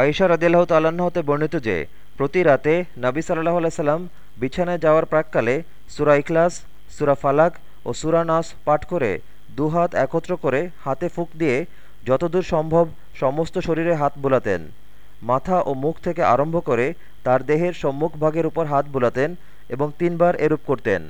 আয়েশা রদিয়াল্লাহ তাল্লাহ্ন হতে বর্ণিত যে, প্রতি রাতে নাবি সাল্লাহ আলাইসাল্লাম বিছানায় যাওয়ার প্রাককালে সুরা ইখলাস, সুরা ফালাক ও সুরা নাস পাঠ করে দুহাত একত্র করে হাতে ফুক দিয়ে যতদূর সম্ভব সমস্ত শরীরে হাত বুলাতেন। মাথা ও মুখ থেকে আরম্ভ করে তার দেহের সম্মুখ ভাগের উপর হাত বুলাতেন এবং তিনবার এরূপ করতেন।